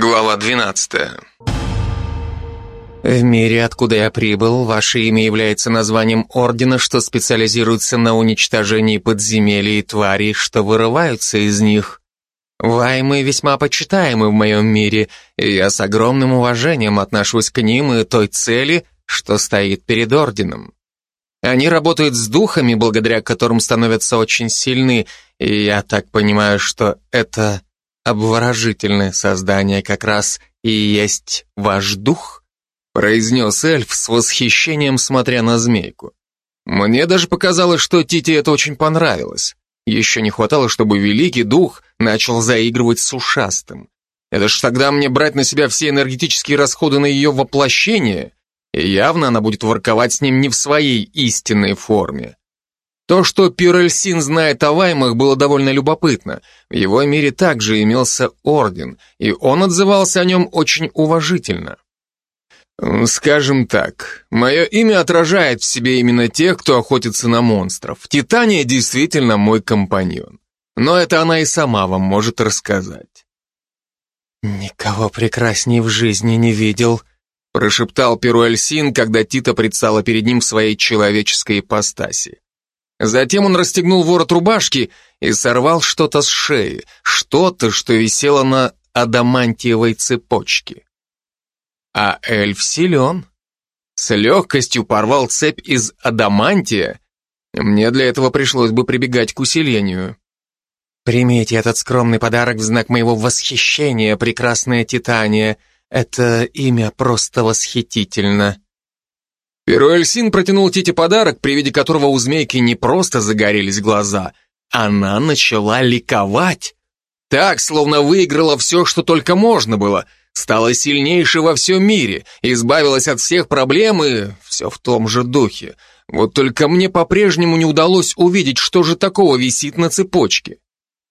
Глава 12. В мире, откуда я прибыл, ваше имя является названием ордена, что специализируется на уничтожении подземелий и тварей, что вырываются из них. Ваймы весьма почитаемы в моем мире, и я с огромным уважением отношусь к ним и той цели, что стоит перед орденом. Они работают с духами, благодаря которым становятся очень сильны, и я так понимаю, что это обворожительное создание как раз и есть ваш дух?» произнес эльф с восхищением, смотря на змейку. Мне даже показалось, что Тите это очень понравилось. Еще не хватало, чтобы великий дух начал заигрывать с ушастым. Это ж тогда мне брать на себя все энергетические расходы на ее воплощение, и явно она будет ворковать с ним не в своей истинной форме. То, что Пюрельсин знает о Ваймах, было довольно любопытно. В его мире также имелся орден, и он отзывался о нем очень уважительно. Скажем так, мое имя отражает в себе именно тех, кто охотится на монстров. Титания действительно мой компаньон. Но это она и сама вам может рассказать. «Никого прекрасней в жизни не видел», прошептал Перуэльсин, когда Тита предстала перед ним в своей человеческой ипостаси. Затем он расстегнул ворот рубашки и сорвал что-то с шеи, что-то, что висело на адамантиевой цепочке. А эльф силен. С легкостью порвал цепь из адамантия. Мне для этого пришлось бы прибегать к усилению. Примите этот скромный подарок в знак моего восхищения, прекрасная Титания. Это имя просто восхитительно. Перуэльсин протянул Тите подарок, при виде которого у змейки не просто загорелись глаза, она начала ликовать. Так, словно выиграла все, что только можно было, стала сильнейшей во всем мире, избавилась от всех проблем и все в том же духе. Вот только мне по-прежнему не удалось увидеть, что же такого висит на цепочке.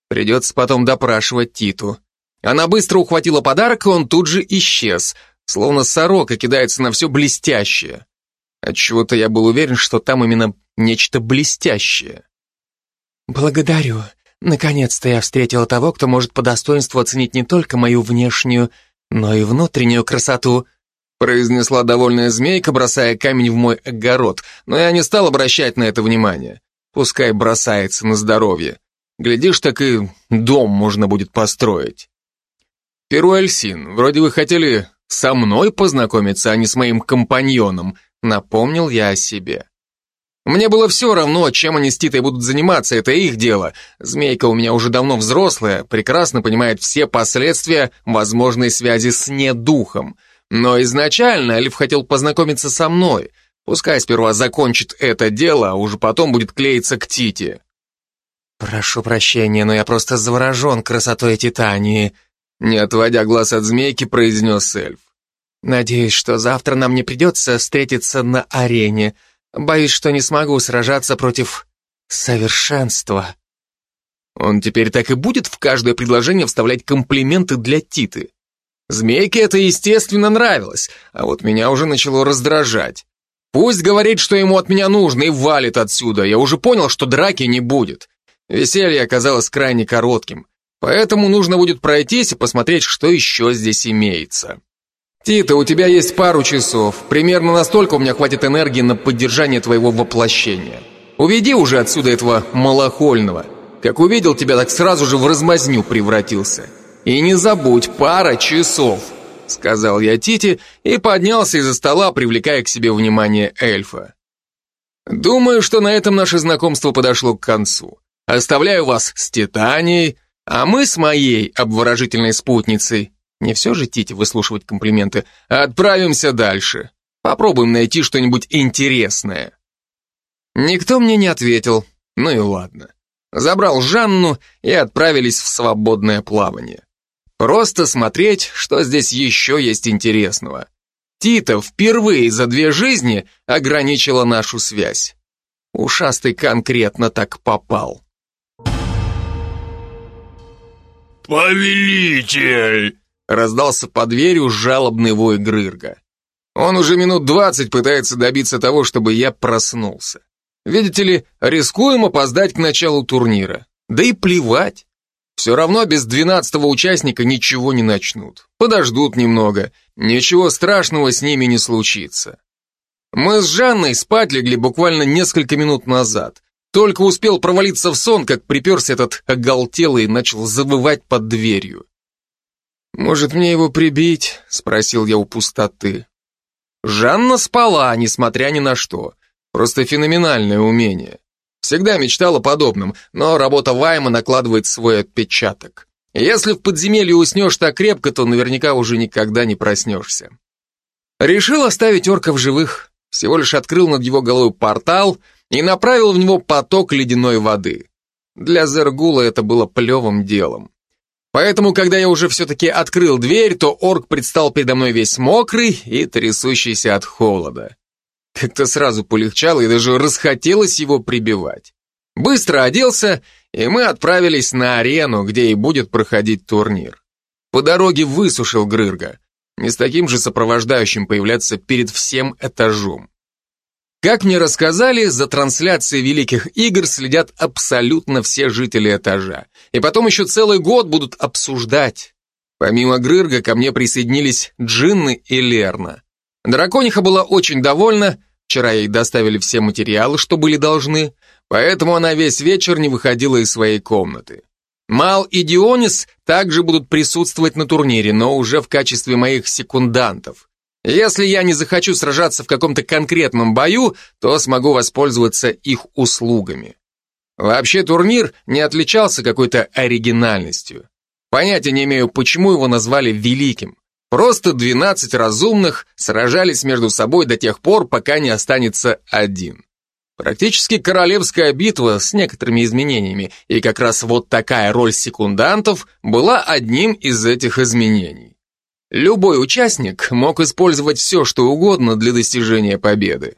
Придется потом допрашивать Титу. Она быстро ухватила подарок, и он тут же исчез, словно сорока кидается на все блестящее. Отчего-то я был уверен, что там именно нечто блестящее. «Благодарю. Наконец-то я встретила того, кто может по достоинству оценить не только мою внешнюю, но и внутреннюю красоту», произнесла довольная змейка, бросая камень в мой огород, но я не стал обращать на это внимание. Пускай бросается на здоровье. Глядишь, так и дом можно будет построить. Перуэльсин, вроде вы хотели со мной познакомиться, а не с моим компаньоном, Напомнил я о себе. Мне было все равно, чем они с Титой будут заниматься, это их дело. Змейка у меня уже давно взрослая, прекрасно понимает все последствия возможной связи с недухом. Но изначально Эльф хотел познакомиться со мной. Пускай сперва закончит это дело, а уже потом будет клеиться к Тите. «Прошу прощения, но я просто заворожен красотой Титании», не отводя глаз от змейки, произнес эльф. Надеюсь, что завтра нам не придется встретиться на арене. Боюсь, что не смогу сражаться против совершенства. Он теперь так и будет в каждое предложение вставлять комплименты для Титы. Змейке это, естественно, нравилось, а вот меня уже начало раздражать. Пусть говорит, что ему от меня нужно, и валит отсюда. Я уже понял, что драки не будет. Веселье оказалось крайне коротким, поэтому нужно будет пройтись и посмотреть, что еще здесь имеется. «Тита, у тебя есть пару часов. Примерно настолько у меня хватит энергии на поддержание твоего воплощения. Уведи уже отсюда этого малохольного. Как увидел тебя, так сразу же в размазню превратился. И не забудь, пара часов!» Сказал я Тите и поднялся из-за стола, привлекая к себе внимание эльфа. Думаю, что на этом наше знакомство подошло к концу. Оставляю вас с Титанией, а мы с моей обворожительной спутницей не все же Тите выслушивать комплименты. Отправимся дальше. Попробуем найти что-нибудь интересное. Никто мне не ответил. Ну и ладно. Забрал Жанну и отправились в свободное плавание. Просто смотреть, что здесь еще есть интересного. Тита впервые за две жизни ограничила нашу связь. Ушастый конкретно так попал. «Повелитель!» Раздался под дверью жалобный вой Грырга. Он уже минут двадцать пытается добиться того, чтобы я проснулся. Видите ли, рискуем опоздать к началу турнира. Да и плевать. Все равно без двенадцатого участника ничего не начнут. Подождут немного. Ничего страшного с ними не случится. Мы с Жанной спать легли буквально несколько минут назад. Только успел провалиться в сон, как приперся этот оголтелый и начал завывать под дверью. «Может, мне его прибить?» — спросил я у пустоты. Жанна спала, несмотря ни на что. Просто феноменальное умение. Всегда мечтал о подобном, но работа Вайма накладывает свой отпечаток. Если в подземелье уснешь так крепко, то наверняка уже никогда не проснешься. Решил оставить орка в живых. Всего лишь открыл над его головой портал и направил в него поток ледяной воды. Для Зергула это было плевым делом. Поэтому, когда я уже все-таки открыл дверь, то орк предстал передо мной весь мокрый и трясущийся от холода. Как-то сразу полегчало и даже расхотелось его прибивать. Быстро оделся, и мы отправились на арену, где и будет проходить турнир. По дороге высушил Грырга. Не с таким же сопровождающим появляться перед всем этажом. Как мне рассказали, за трансляцией великих игр следят абсолютно все жители этажа. И потом еще целый год будут обсуждать. Помимо Грырга ко мне присоединились Джинны и Лерна. Дракониха была очень довольна, вчера ей доставили все материалы, что были должны, поэтому она весь вечер не выходила из своей комнаты. Мал и Дионис также будут присутствовать на турнире, но уже в качестве моих секундантов. Если я не захочу сражаться в каком-то конкретном бою, то смогу воспользоваться их услугами. Вообще турнир не отличался какой-то оригинальностью. Понятия не имею, почему его назвали великим. Просто 12 разумных сражались между собой до тех пор, пока не останется один. Практически королевская битва с некоторыми изменениями, и как раз вот такая роль секундантов была одним из этих изменений. Любой участник мог использовать все, что угодно для достижения победы.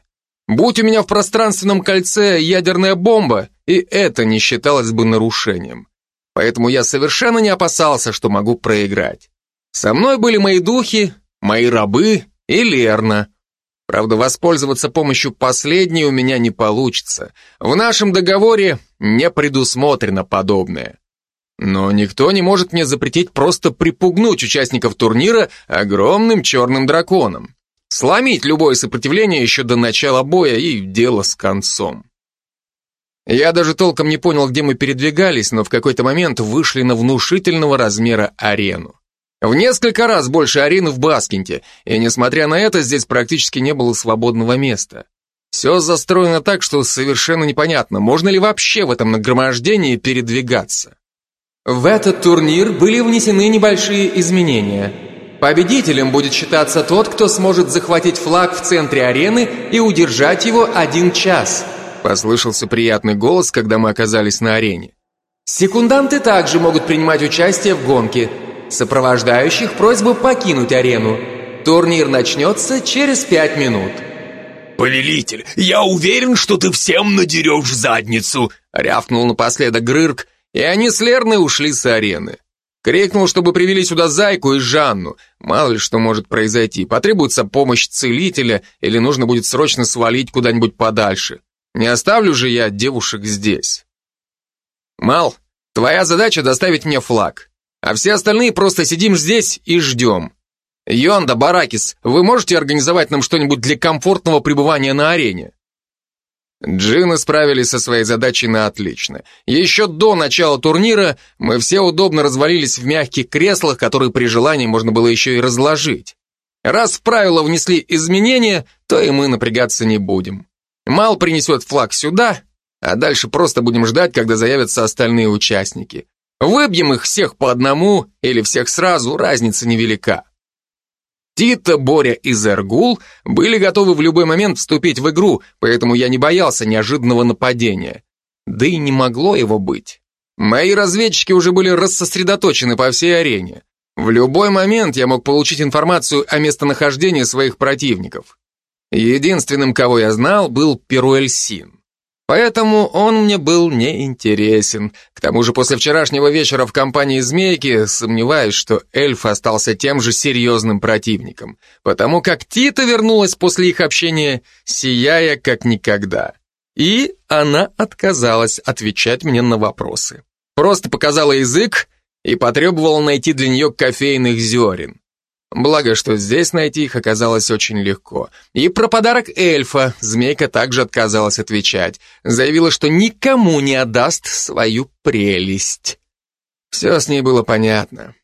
Будь у меня в пространственном кольце ядерная бомба, и это не считалось бы нарушением. Поэтому я совершенно не опасался, что могу проиграть. Со мной были мои духи, мои рабы и Лерна. Правда, воспользоваться помощью последней у меня не получится. В нашем договоре не предусмотрено подобное. Но никто не может мне запретить просто припугнуть участников турнира огромным черным драконом. Сломить любое сопротивление еще до начала боя и дело с концом. Я даже толком не понял, где мы передвигались, но в какой-то момент вышли на внушительного размера арену. В несколько раз больше арены в Баскинте, и несмотря на это, здесь практически не было свободного места. Все застроено так, что совершенно непонятно, можно ли вообще в этом нагромождении передвигаться. В этот турнир были внесены небольшие изменения. Победителем будет считаться тот, кто сможет захватить флаг в центре арены и удержать его один час. Послышался приятный голос, когда мы оказались на арене. Секунданты также могут принимать участие в гонке. Сопровождающих просьбу покинуть арену. Турнир начнется через пять минут. «Повелитель, я уверен, что ты всем надерешь задницу!» рявкнул напоследок Грырк, и они с Лерной ушли с арены. Крикнул, чтобы привели сюда Зайку и Жанну. Мало ли что может произойти. Потребуется помощь целителя или нужно будет срочно свалить куда-нибудь подальше. Не оставлю же я девушек здесь. Мал, твоя задача доставить мне флаг. А все остальные просто сидим здесь и ждем. Йонда, Баракис, вы можете организовать нам что-нибудь для комфортного пребывания на арене? Джины справились со своей задачей на отлично. Еще до начала турнира мы все удобно развалились в мягких креслах, которые при желании можно было еще и разложить. Раз правила внесли изменения, то и мы напрягаться не будем. Мал принесет флаг сюда, а дальше просто будем ждать, когда заявятся остальные участники. Выбьем их всех по одному или всех сразу, разница невелика. Тита, Боря и Зергул были готовы в любой момент вступить в игру, поэтому я не боялся неожиданного нападения. Да и не могло его быть. Мои разведчики уже были рассосредоточены по всей арене. В любой момент я мог получить информацию о местонахождении своих противников. Единственным, кого я знал, был Перуэльсин. Поэтому он мне был неинтересен. К тому же после вчерашнего вечера в компании «Змейки» сомневаюсь, что эльф остался тем же серьезным противником, потому как Тита вернулась после их общения, сияя как никогда. И она отказалась отвечать мне на вопросы. Просто показала язык и потребовал найти для нее кофейных зерен. Благо, что здесь найти их оказалось очень легко. И про подарок эльфа змейка также отказалась отвечать. Заявила, что никому не отдаст свою прелесть. Все с ней было понятно.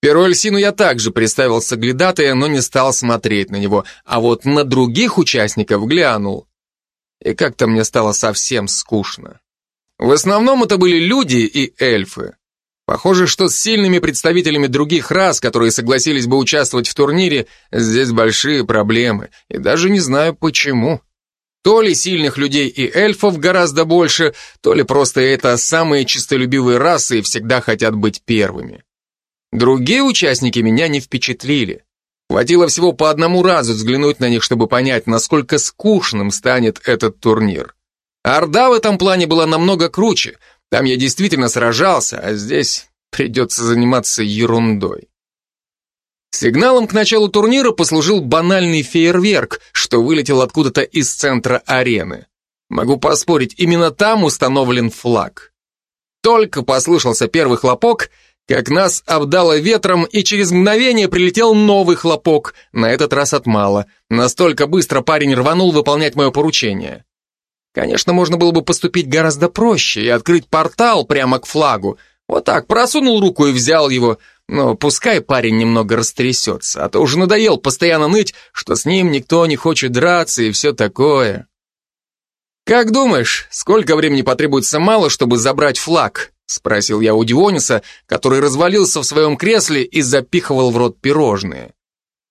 Перу Эльсину я также представил соглядатая, но не стал смотреть на него, а вот на других участников глянул. И как-то мне стало совсем скучно. В основном это были люди и эльфы. Похоже, что с сильными представителями других рас, которые согласились бы участвовать в турнире, здесь большие проблемы, и даже не знаю почему. То ли сильных людей и эльфов гораздо больше, то ли просто это самые чистолюбивые расы и всегда хотят быть первыми. Другие участники меня не впечатлили. Хватило всего по одному разу взглянуть на них, чтобы понять, насколько скучным станет этот турнир. Орда в этом плане была намного круче. Там я действительно сражался, а здесь придется заниматься ерундой. Сигналом к началу турнира послужил банальный фейерверк, что вылетел откуда-то из центра арены. Могу поспорить, именно там установлен флаг. Только послышался первый хлопок, как нас обдало ветром, и через мгновение прилетел новый хлопок, на этот раз от мала. Настолько быстро парень рванул выполнять мое поручение. Конечно, можно было бы поступить гораздо проще и открыть портал прямо к флагу. Вот так, просунул руку и взял его, но пускай парень немного растрясется, а то уже надоел постоянно ныть, что с ним никто не хочет драться и все такое. «Как думаешь, сколько времени потребуется мало, чтобы забрать флаг?» Спросил я у Диониса, который развалился в своем кресле и запихивал в рот пирожные.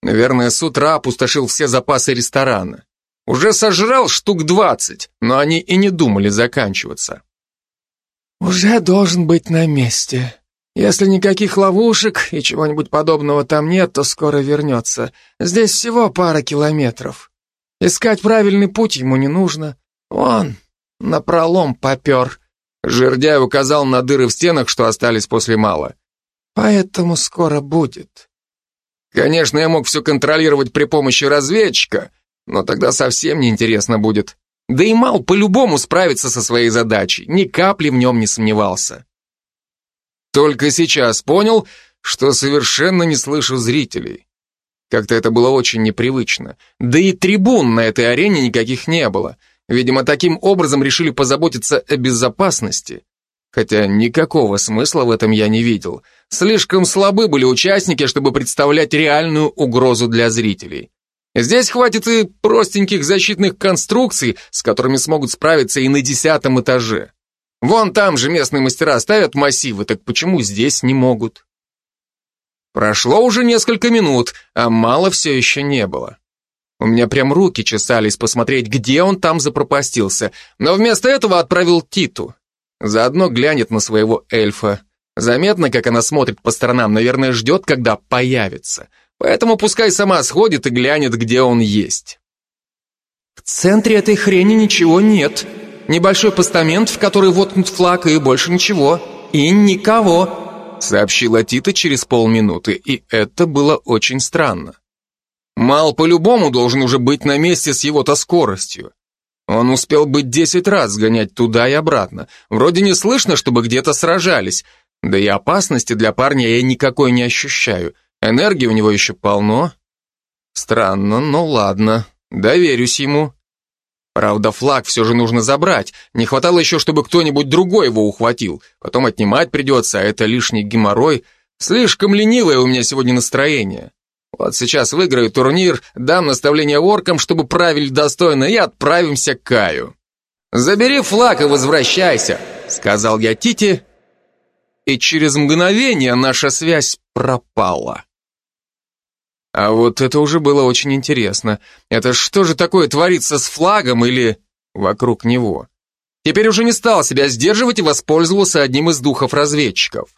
Наверное, с утра опустошил все запасы ресторана. Уже сожрал штук двадцать, но они и не думали заканчиваться. «Уже должен быть на месте. Если никаких ловушек и чего-нибудь подобного там нет, то скоро вернется. Здесь всего пара километров. Искать правильный путь ему не нужно. Он напролом попер», Жердяй указал на дыры в стенах, что остались после мала. «Поэтому скоро будет». Конечно, я мог все контролировать при помощи разведчика, но тогда совсем неинтересно будет. Да и Мал по-любому справится со своей задачей, ни капли в нем не сомневался. Только сейчас понял, что совершенно не слышу зрителей. Как-то это было очень непривычно. Да и трибун на этой арене никаких не было. Видимо, таким образом решили позаботиться о безопасности. Хотя никакого смысла в этом я не видел. Слишком слабы были участники, чтобы представлять реальную угрозу для зрителей. Здесь хватит и простеньких защитных конструкций, с которыми смогут справиться и на десятом этаже. Вон там же местные мастера ставят массивы, так почему здесь не могут? Прошло уже несколько минут, а мало все еще не было. У меня прям руки чесались посмотреть, где он там запропастился, но вместо этого отправил Титу. Заодно глянет на своего эльфа. Заметно, как она смотрит по сторонам, наверное, ждет, когда появится. Поэтому пускай сама сходит и глянет, где он есть. В центре этой хрени ничего нет. Небольшой постамент, в который воткнут флаг, и больше ничего. И никого, сообщила Тита через полминуты, и это было очень странно. Мал по-любому должен уже быть на месте с его-то скоростью. Он успел быть десять раз сгонять туда и обратно. Вроде не слышно, чтобы где-то сражались. Да и опасности для парня я никакой не ощущаю. Энергии у него еще полно. Странно, но ладно. Доверюсь ему. Правда, флаг все же нужно забрать. Не хватало еще, чтобы кто-нибудь другой его ухватил. Потом отнимать придется, а это лишний геморрой. Слишком ленивое у меня сегодня настроение. Вот сейчас выиграю турнир, дам наставление оркам, чтобы правили достойно, и отправимся к Каю. «Забери флаг и возвращайся», — сказал я Тите, и через мгновение наша связь пропала. А вот это уже было очень интересно. Это что же такое творится с флагом или вокруг него? Теперь уже не стал себя сдерживать и воспользовался одним из духов разведчиков.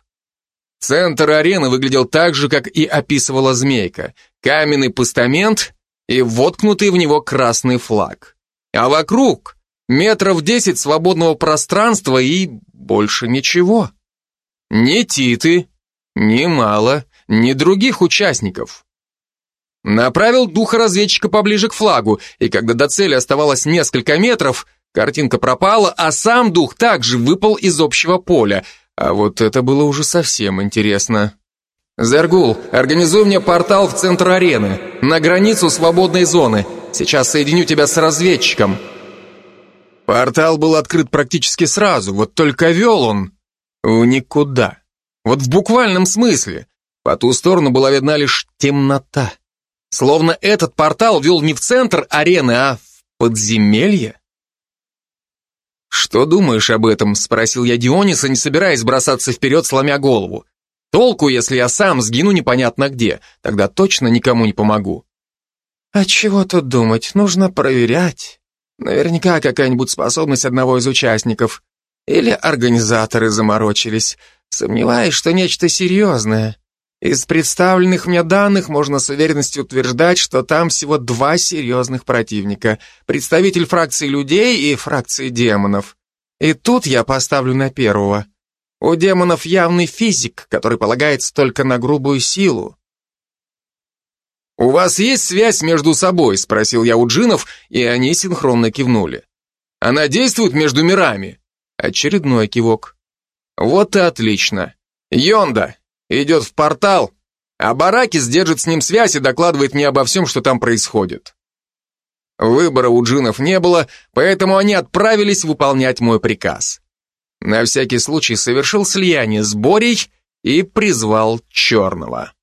Центр арены выглядел так же, как и описывала змейка. Каменный постамент и воткнутый в него красный флаг. А вокруг метров десять свободного пространства и больше ничего. Ни Титы, ни Мало, ни других участников. Направил духа разведчика поближе к флагу, и когда до цели оставалось несколько метров, картинка пропала, а сам дух также выпал из общего поля – А вот это было уже совсем интересно. «Зергул, организуй мне портал в центр арены, на границу свободной зоны. Сейчас соединю тебя с разведчиком». Портал был открыт практически сразу, вот только вел он в никуда. Вот в буквальном смысле. По ту сторону была видна лишь темнота. Словно этот портал вел не в центр арены, а в подземелье. «Что думаешь об этом?» — спросил я Диониса, не собираясь бросаться вперед, сломя голову. «Толку, если я сам сгину непонятно где, тогда точно никому не помогу». «А чего тут думать? Нужно проверять. Наверняка какая-нибудь способность одного из участников. Или организаторы заморочились. Сомневаюсь, что нечто серьезное. Из представленных мне данных можно с уверенностью утверждать, что там всего два серьезных противника. Представитель фракции людей и фракции демонов. И тут я поставлю на первого. У демонов явный физик, который полагается только на грубую силу. «У вас есть связь между собой?» – спросил я у джинов, и они синхронно кивнули. «Она действует между мирами?» Очередной кивок. «Вот и отлично. Йонда, идет в портал, а Баракис держит с ним связь и докладывает мне обо всем, что там происходит. Выбора у джинов не было, поэтому они отправились выполнять мой приказ. На всякий случай совершил слияние с Борей и призвал Черного.